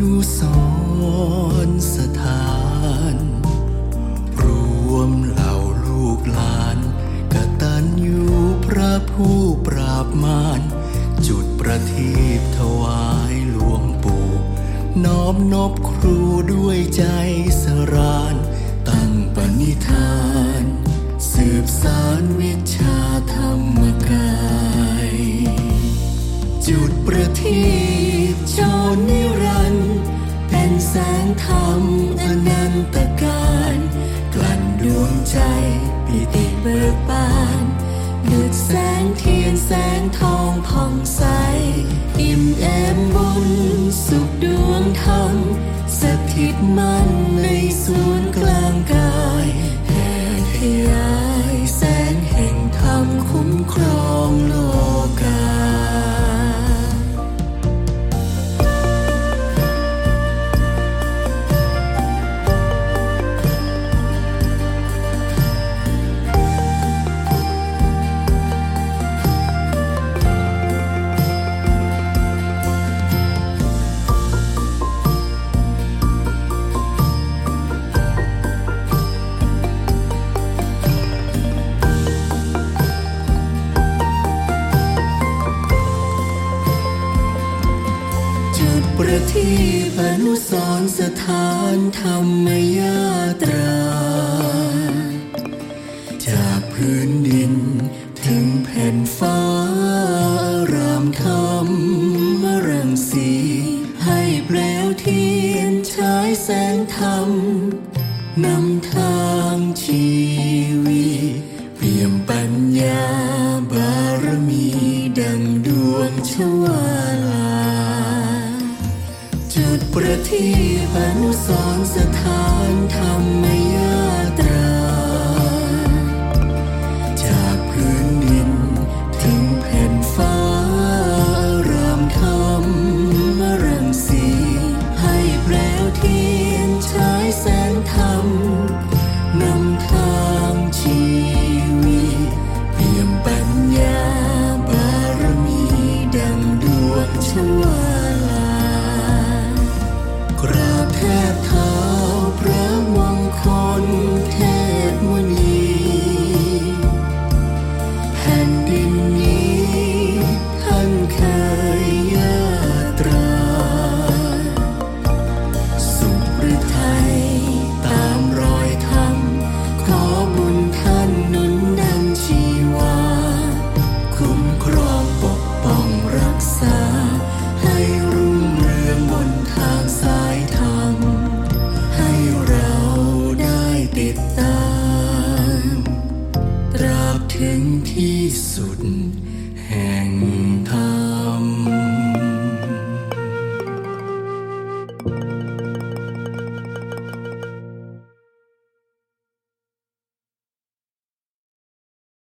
นุสรสถาน รวมเหล่าลูกหลานกตัญญูพระผู้ปราบมานจุดประทีปถวายหลวงปู่น้อมนบครูด้วยใจสราน ตั้งปณิธาน สืบสารวิชาธรรมกาย จุดประทีป โชนนิรันด์เป็นแสงธรรมอนันตการกลั่นดวงใจปิติเบิกบานดุดแสงเทียนแสงทองผ่องใส อิ่มแอมบุญสุขดวงธรรมสถิตมันในศูนย์ ประทีปอนุสรณ์สถานธรรมยาตรา จากพื้นดินถึงแผ่นฟ้ารามธรรมรังสี ให้เปลวเทียนฉายแสงธรรมนำทางชี ประทีปอนุสรสถานธรรม ถึงที่สุด